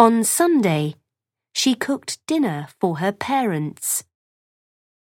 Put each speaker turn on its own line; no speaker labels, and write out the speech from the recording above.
On Sunday, she cooked dinner for her parents.